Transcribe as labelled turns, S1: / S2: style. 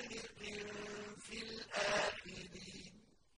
S1: خير